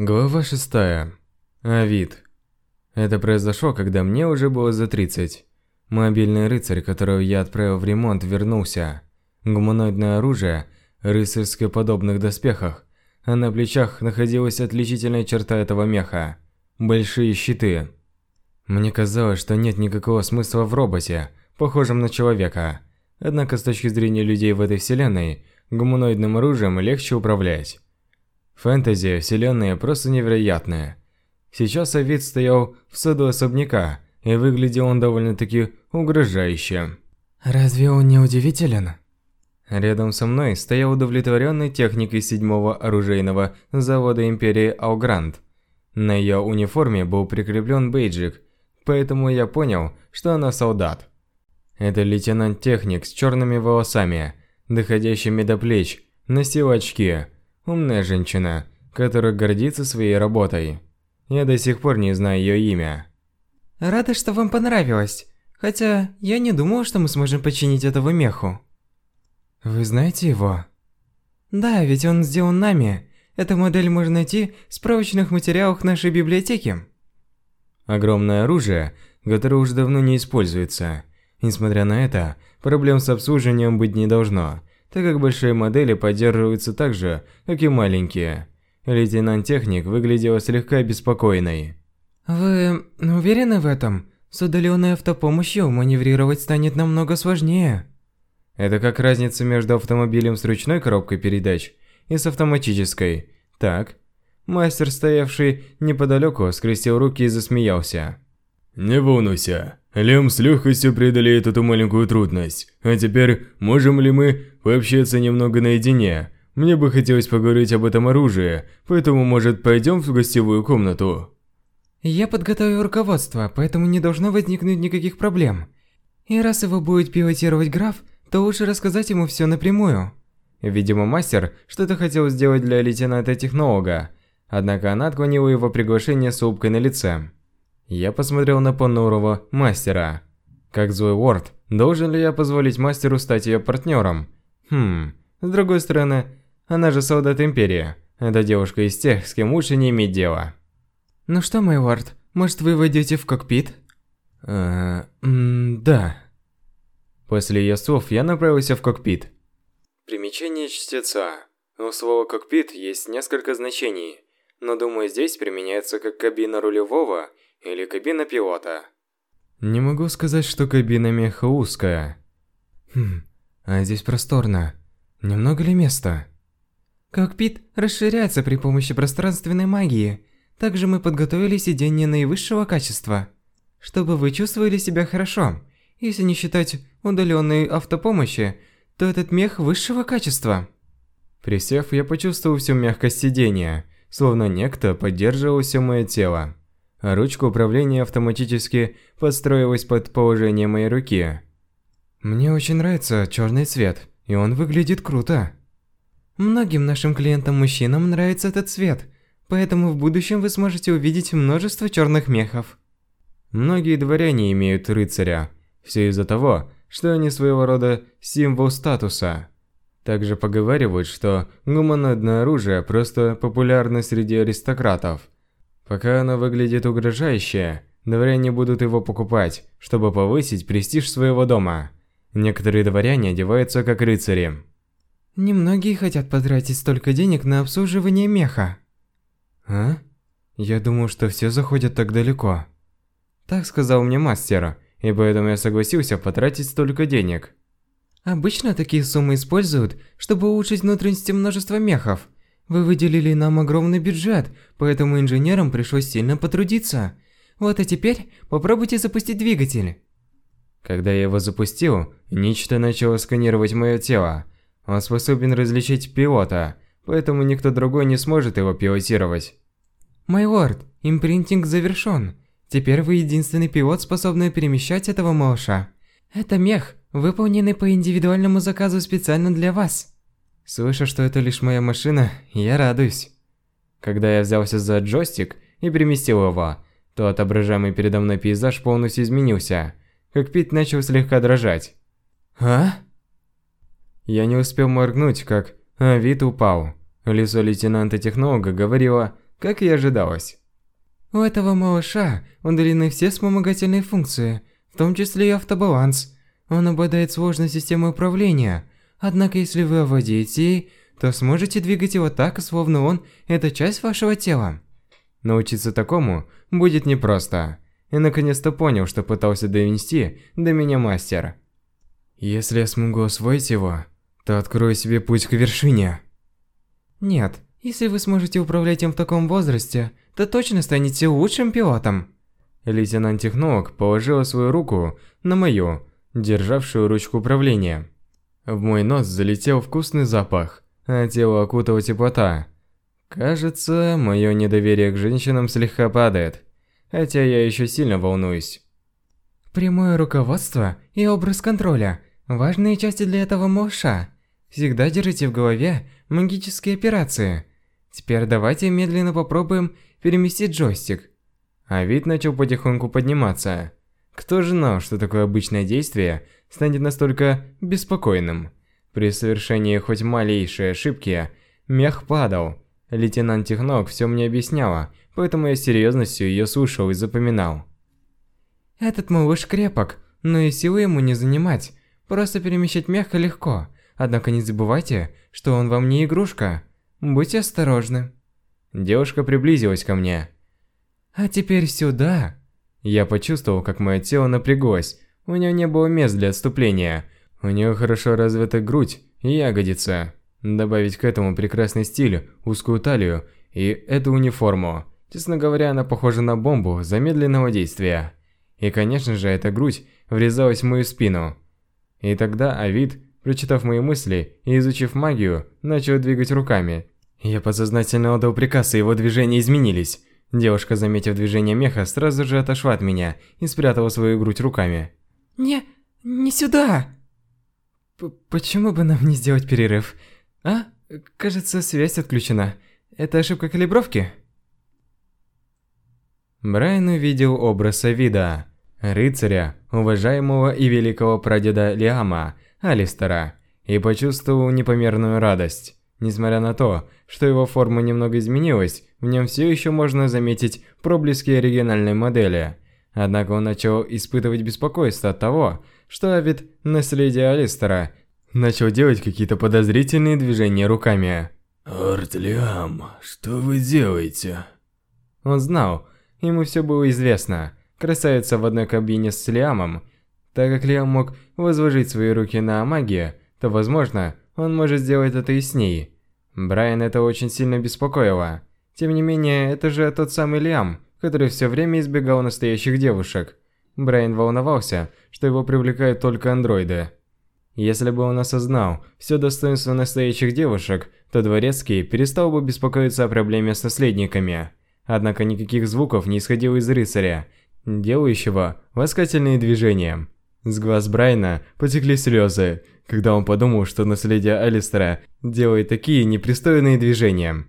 Глава 6. Авид. Это произошло, когда мне уже было за 30. Мобильный рыцарь, которого я отправил в ремонт, вернулся. Гуманоидное оружие, рыцарское подобных доспехах, а на плечах находилась отличительная черта этого меха – большие щиты. Мне казалось, что нет никакого смысла в роботе, похожем на человека. Однако с точки зрения людей в этой вселенной, гуманоидным оружием легче управлять. Фэнтези, вселенная просто невероятная. Сейчас Авид стоял в саду особняка, и выглядел он довольно-таки угрожающе. Разве он не удивителен? Рядом со мной стоял удовлетворенный техник седьмого оружейного завода Империи Алгрант. На ее униформе был прикреплен бейджик, поэтому я понял, что она солдат. Это лейтенант-техник с черными волосами, доходящими до плеч, носил очки – Умная женщина, которая гордится своей работой. Я до сих пор не знаю ее имя. Рада, что вам понравилось. Хотя, я не думал, что мы сможем починить этого меху. Вы знаете его? Да, ведь он сделан нами. Эту модель можно найти в справочных материалах нашей библиотеки. Огромное оружие, которое уже давно не используется. Несмотря на это, проблем с обслуживанием быть не должно так как большие модели поддерживаются так же, как и маленькие. Лейтенант-техник выглядела слегка беспокойной. «Вы уверены в этом? С удаленной автопомощью маневрировать станет намного сложнее». Это как разница между автомобилем с ручной коробкой передач и с автоматической. Так. Мастер, стоявший неподалеку, скрестил руки и засмеялся. «Не волнуйся. Лем с легкостью преодолеет эту маленькую трудность. А теперь, можем ли мы пообщаться немного наедине? Мне бы хотелось поговорить об этом оружии, поэтому, может, пойдем в гостевую комнату?» «Я подготовил руководство, поэтому не должно возникнуть никаких проблем. И раз его будет пилотировать граф, то лучше рассказать ему все напрямую». Видимо, мастер что-то хотел сделать для лейтенанта-технолога, однако она отклонила его приглашение с улыбкой на лице. Я посмотрел на понурого мастера. Как злой Уорд, должен ли я позволить мастеру стать ее партнером? Хм, с другой стороны, она же солдат Империи. Эта девушка из тех, с кем лучше не иметь дела. Ну что, мой Уорд, может вы войдете в кокпит? Э, да. После ее слов я направился в кокпит. Примечание чтеца. У слова «кокпит» есть несколько значений, но думаю здесь применяется как кабина рулевого или кабина пилота. Не могу сказать, что кабина меха узкая. Хм, а здесь просторно. Немного ли места? Кокпит расширяется при помощи пространственной магии. Также мы подготовили сиденье наивысшего качества, чтобы вы чувствовали себя хорошо. Если не считать удаленной автопомощи, то этот мех высшего качества. Присев, я почувствовал всю мягкость сидения, словно некто поддерживал все мое тело а ручка управления автоматически подстроилась под положение моей руки. Мне очень нравится черный цвет, и он выглядит круто. Многим нашим клиентам-мужчинам нравится этот цвет, поэтому в будущем вы сможете увидеть множество черных мехов. Многие дворяне имеют рыцаря, все из-за того, что они своего рода символ статуса. Также поговаривают, что гуманоидное оружие просто популярно среди аристократов – Пока оно выглядит угрожающе, дворяне будут его покупать, чтобы повысить престиж своего дома. Некоторые дворяне одеваются как рыцари. Немногие хотят потратить столько денег на обслуживание меха. А? Я думал, что все заходят так далеко. Так сказал мне мастер, и поэтому я согласился потратить столько денег. Обычно такие суммы используют, чтобы улучшить внутренности множества мехов, вы выделили нам огромный бюджет, поэтому инженерам пришлось сильно потрудиться. Вот и теперь попробуйте запустить двигатель. Когда я его запустил, нечто начало сканировать мое тело. Он способен различить пилота, поэтому никто другой не сможет его пилотировать. Мой лорд, импринтинг завершен. Теперь вы единственный пилот, способный перемещать этого малыша. Это мех, выполненный по индивидуальному заказу специально для вас. Слыша, что это лишь моя машина, я радуюсь. Когда я взялся за джойстик и переместил его, то отображаемый передо мной пейзаж полностью изменился. Кокпит начал слегка дрожать. А? Я не успел моргнуть, как а вид упал. Лицо лейтенанта-технолога говорило как и ожидалось. У этого малыша удалены все вспомогательные функции, в том числе и автобаланс. Он обладает сложной системой управления, однако если вы овладеете ей, то сможете двигать его так, словно он – это часть вашего тела. Научиться такому будет непросто. И наконец-то понял, что пытался донести до меня мастер. Если я смогу освоить его, то открою себе путь к вершине. Нет, если вы сможете управлять им в таком возрасте, то точно станете лучшим пилотом. Лейтенант-технолог положила свою руку на мою, державшую ручку управления. В мой нос залетел вкусный запах, а тело окутала теплота. Кажется, мое недоверие к женщинам слегка падает, хотя я еще сильно волнуюсь. Прямое руководство и образ контроля – важные части для этого малыша. Всегда держите в голове магические операции. Теперь давайте медленно попробуем переместить джойстик. А вид начал потихоньку подниматься. Кто же знал, что такое обычное действие станет настолько беспокойным? При совершении хоть малейшей ошибки, мех падал. Лейтенант Технок все мне объясняла, поэтому я серьезностью ее слушал и запоминал. Этот малыш крепок, но и силы ему не занимать. Просто перемещать мягко легко. Однако не забывайте, что он вам не игрушка. Будьте осторожны. Девушка приблизилась ко мне. А теперь сюда. Я почувствовал, как мое тело напряглось. У нее не было мест для отступления. У нее хорошо развита грудь и ягодица. Добавить к этому прекрасный стиль, узкую талию и эту униформу. Честно говоря, она похожа на бомбу замедленного действия. И, конечно же, эта грудь врезалась в мою спину. И тогда Авид, прочитав мои мысли и изучив магию, начал двигать руками. Я подсознательно отдал приказ, и его движения изменились. Девушка, заметив движение меха, сразу же отошла от меня и спрятала свою грудь руками. «Не... не сюда!» П «Почему бы нам не сделать перерыв? А? Кажется, связь отключена. Это ошибка калибровки?» Брайан увидел образ Авида, рыцаря, уважаемого и великого прадеда Лиама, Алистера, и почувствовал непомерную радость. Несмотря на то, что его форма немного изменилась, в нем все еще можно заметить проблески оригинальной модели. Однако он начал испытывать беспокойство от того, что Авид, наследие Алистера, начал делать какие-то подозрительные движения руками. «Артлиам, что вы делаете?» Он знал, ему все было известно. Красавица в одной кабине с Лиамом. Так как Лиам мог возложить свои руки на магию, то, возможно, он может сделать это и с ней. Брайан это очень сильно беспокоило. Тем не менее, это же тот самый Лиам, который все время избегал настоящих девушек. Брайан волновался, что его привлекают только андроиды. Если бы он осознал все достоинство настоящих девушек, то Дворецкий перестал бы беспокоиться о проблеме с наследниками. Однако никаких звуков не исходило из рыцаря, делающего ласкательные движения. С глаз Брайна потекли слезы, когда он подумал, что наследие Алистера делает такие непристойные движения.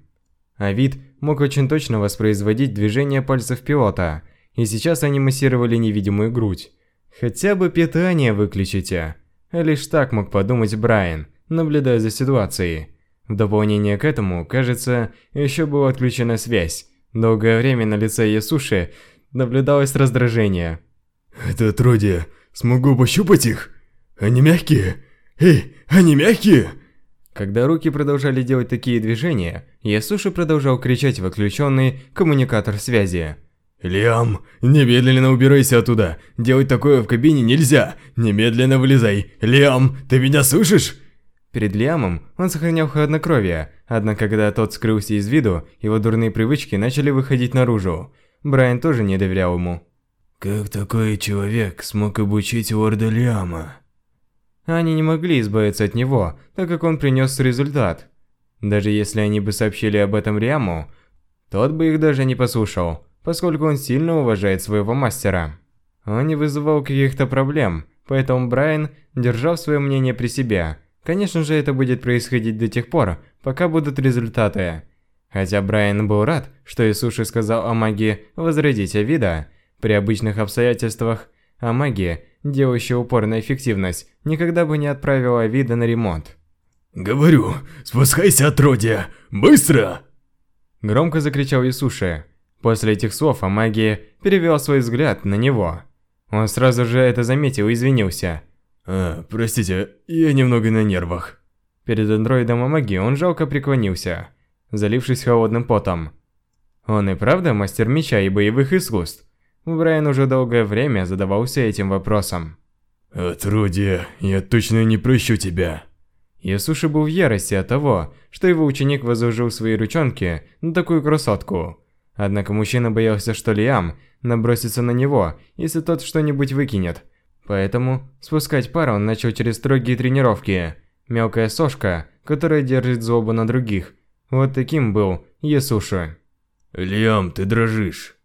А вид мог очень точно воспроизводить движения пальцев пилота, и сейчас они массировали невидимую грудь. Хотя бы питание выключите. Лишь так мог подумать Брайан, наблюдая за ситуацией. В дополнение к этому, кажется, еще была отключена связь. Долгое время на лице Ясуши наблюдалось раздражение. «Это отродье, смогу пощупать их? Они мягкие? Эй, они мягкие?» Когда руки продолжали делать такие движения, Ясуши продолжал кричать в отключенный коммуникатор связи. «Лиам, немедленно убирайся оттуда! Делать такое в кабине нельзя! Немедленно вылезай! Лиам, ты меня слышишь?» Перед Лиамом он сохранял хладнокровие, однако когда тот скрылся из виду, его дурные привычки начали выходить наружу. Брайан тоже не доверял ему. «Как такой человек смог обучить лорда Лиама?» Они не могли избавиться от него, так как он принес результат. Даже если они бы сообщили об этом Риаму, тот бы их даже не послушал поскольку он сильно уважает своего мастера. Он не вызывал каких-то проблем, поэтому Брайан держал свое мнение при себе. Конечно же, это будет происходить до тех пор, пока будут результаты. Хотя Брайан был рад, что Исуши сказал о магии возродить Авида, при обычных обстоятельствах о магии, делающей упор на эффективность, никогда бы не отправила Авида на ремонт. «Говорю, спускайся, отродье! Быстро!» Громко закричал Исуши. После этих слов Амаги перевел свой взгляд на него. Он сразу же это заметил и извинился. «А, простите, я немного на нервах». Перед андроидом Амаги он жалко преклонился, залившись холодным потом. Он и правда мастер меча и боевых искусств? Брайан уже долгое время задавался этим вопросом. «Отродье, я точно не прощу тебя». Ясуши был в ярости от того, что его ученик возложил свои ручонки на такую красотку. Однако мужчина боялся, что Лиам набросится на него, если тот что-нибудь выкинет. Поэтому спускать пар он начал через строгие тренировки. Мелкая сошка, которая держит злобу на других. Вот таким был Ясуши. «Лиам, ты дрожишь».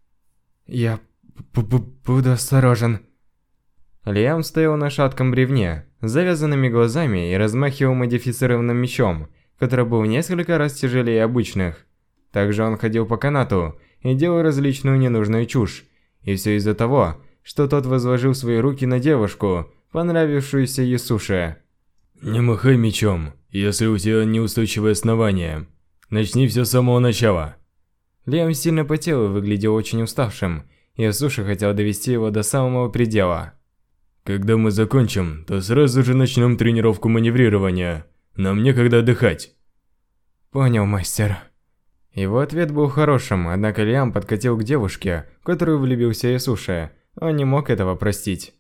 «Я буду осторожен». Лиам стоял на шатком бревне, с завязанными глазами и размахивал модифицированным мечом, который был в несколько раз тяжелее обычных. Также он ходил по канату и делал различную ненужную чушь. И все из-за того, что тот возложил свои руки на девушку, понравившуюся Ясуше. «Не махай мечом, если у тебя неустойчивое основание. Начни все с самого начала». Лиам сильно потел и выглядел очень уставшим, и Ясуша хотел довести его до самого предела. Когда мы закончим, то сразу же начнем тренировку маневрирования. Нам некогда отдыхать. Понял, мастер. Его ответ был хорошим, однако Лиам подкатил к девушке, в которую влюбился Ясуша. Он не мог этого простить.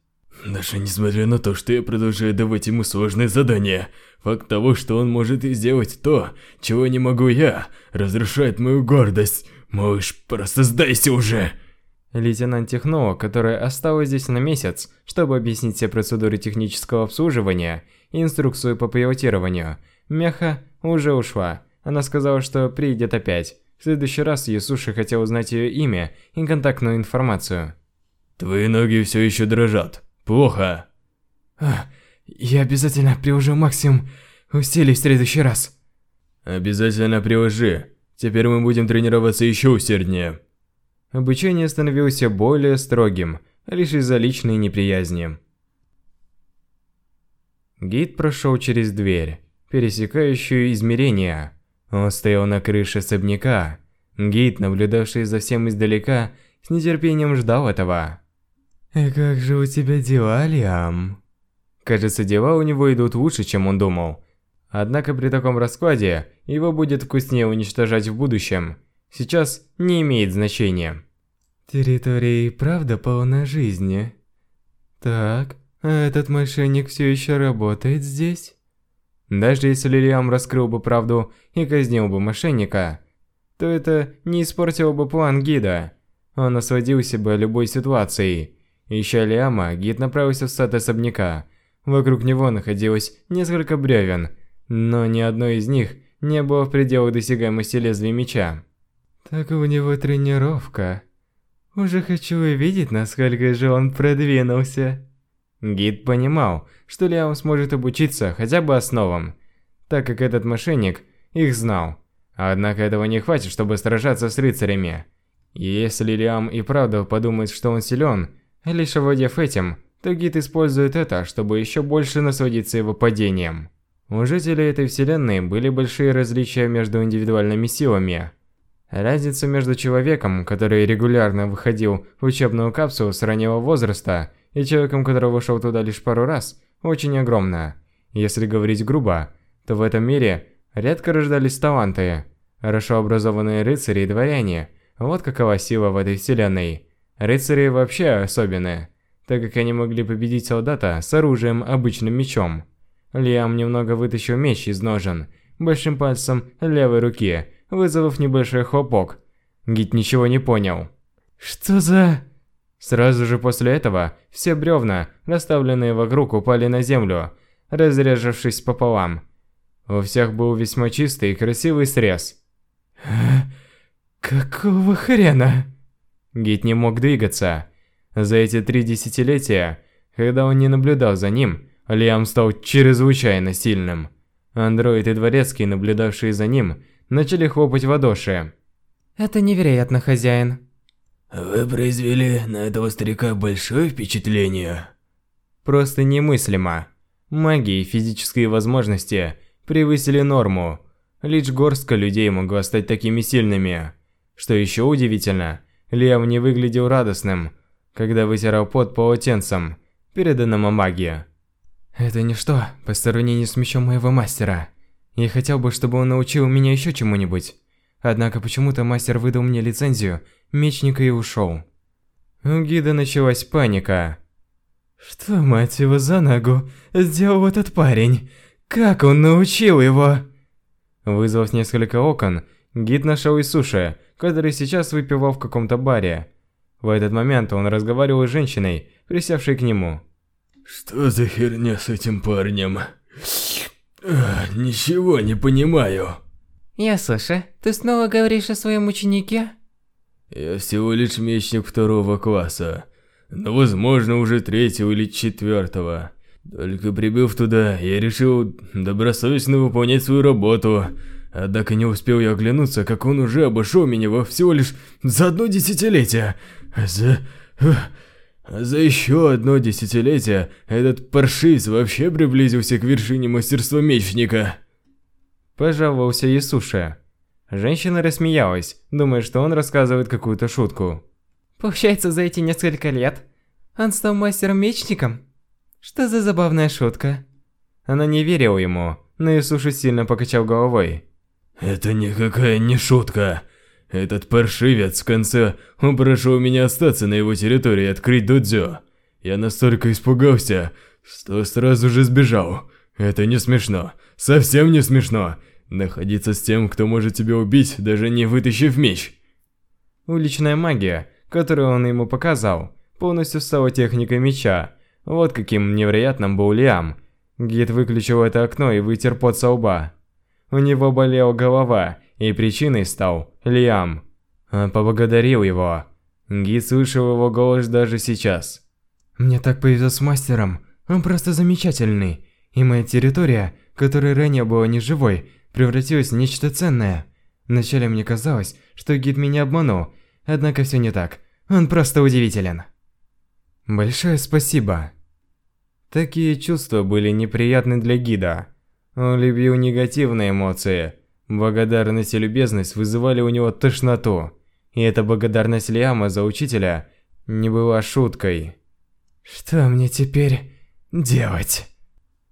Даже несмотря на то, что я продолжаю давать ему сложные задания, факт того, что он может сделать то, чего не могу я, разрушает мою гордость. Малыш, просто сдайся уже! Лейтенант Техно, которая осталась здесь на месяц, чтобы объяснить все процедуры технического обслуживания и инструкцию по пилотированию, Меха уже ушла. Она сказала, что приедет опять. В следующий раз Ясуши хотел узнать ее имя и контактную информацию. Твои ноги все еще дрожат. Плохо. А, я обязательно приложу максимум усилий в следующий раз. Обязательно приложи. Теперь мы будем тренироваться еще усерднее. Обучение становилось более строгим, лишь из-за личной неприязни. Гид прошел через дверь, пересекающую измерения. Он стоял на крыше особняка. Гид, наблюдавший за всем издалека, с нетерпением ждал этого. «И как же у тебя дела, Лиам?» Кажется, дела у него идут лучше, чем он думал. Однако при таком раскладе, его будет вкуснее уничтожать в будущем. Сейчас не имеет значения. Территория и правда полна жизни. Так, а этот мошенник все еще работает здесь? Даже если Лилиам раскрыл бы правду и казнил бы мошенника, то это не испортило бы план гида. Он насладился бы любой ситуацией. Ища Лиама, гид направился в сад особняка. Вокруг него находилось несколько бревен, но ни одно из них не было в пределах досягаемости лезвия меча. Так у него тренировка. Уже хочу увидеть, насколько же он продвинулся. Гид понимал, что Лиам сможет обучиться хотя бы основам, так как этот мошенник их знал. Однако этого не хватит, чтобы сражаться с рыцарями. Если Лиам и правда подумает, что он силен, лишь овладев этим, то гид использует это, чтобы еще больше насладиться его падением. У жителей этой вселенной были большие различия между индивидуальными силами – Разница между человеком, который регулярно выходил в учебную капсулу с раннего возраста, и человеком, который вышел туда лишь пару раз, очень огромна. Если говорить грубо, то в этом мире редко рождались таланты. Хорошо образованные рыцари и дворяне – вот какова сила в этой вселенной. Рыцари вообще особенные, так как они могли победить солдата с оружием обычным мечом. Лиам немного вытащил меч из ножен, большим пальцем левой руки – вызвав небольшой хлопок. Гид ничего не понял. «Что за...» Сразу же после этого все бревна, расставленные вокруг, упали на землю, разрежавшись пополам. У всех был весьма чистый и красивый срез. «Какого хрена?» Гид не мог двигаться. За эти три десятилетия, когда он не наблюдал за ним, Лиам стал чрезвычайно сильным. Андроид и Дворецкий, наблюдавшие за ним, начали хлопать в ладоши. «Это невероятно, хозяин». «Вы произвели на этого старика большое впечатление». Просто немыслимо. Магия и физические возможности превысили норму. Лишь горстка людей могла стать такими сильными. Что еще удивительно, Лиам не выглядел радостным, когда вытирал пот полотенцем, переданным о магии. Это ничто по сравнению с мечом моего мастера. Я хотел бы, чтобы он научил меня еще чему-нибудь. Однако почему-то мастер выдал мне лицензию мечника и ушел. У гида началась паника. Что, мать его, за ногу сделал этот парень? Как он научил его? Вызвав несколько окон, гид нашел Исуши, который сейчас выпивал в каком-то баре. В этот момент он разговаривал с женщиной, присевшей к нему. Что за херня с этим парнем? Ничего не понимаю. Я слышу, ты снова говоришь о своем ученике? Я всего лишь мечник второго класса, но возможно уже третьего или четвертого. Только прибыв туда, я решил добросовестно выполнять свою работу. Однако не успел я оглянуться, как он уже обошел меня во всего лишь за одно десятилетие. За... За еще одно десятилетие этот паршивец вообще приблизился к вершине мастерства мечника. Пожаловался Ясуша. Женщина рассмеялась, думая, что он рассказывает какую-то шутку. Получается, за эти несколько лет он стал мастером-мечником? Что за забавная шутка? Она не верила ему, но Ясуша сильно покачал головой. Это никакая не шутка. Этот паршивец в конце упрашивал меня остаться на его территории и открыть дудзё. Я настолько испугался, что сразу же сбежал. Это не смешно. Совсем не смешно. Находиться с тем, кто может тебя убить, даже не вытащив меч. Уличная магия, которую он ему показал, полностью стала техникой меча. Вот каким невероятным был Лиам. Гид выключил это окно и вытер пот со лба. У него болела голова, и причиной стал Лиам. Он поблагодарил его. Гид слышал его голос даже сейчас. «Мне так повезло с мастером. Он просто замечательный. И моя территория, которая ранее была неживой, превратилась в нечто ценное. Вначале мне казалось, что гид меня обманул, однако все не так. Он просто удивителен». Большое спасибо. Такие чувства были неприятны для гида. Он любил негативные эмоции. Благодарность и любезность вызывали у него тошноту. И эта благодарность Лиама за учителя не была шуткой. Что мне теперь делать?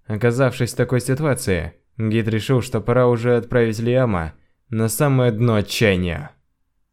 Оказавшись в такой ситуации, гид решил, что пора уже отправить Лиама на самое дно отчаяния.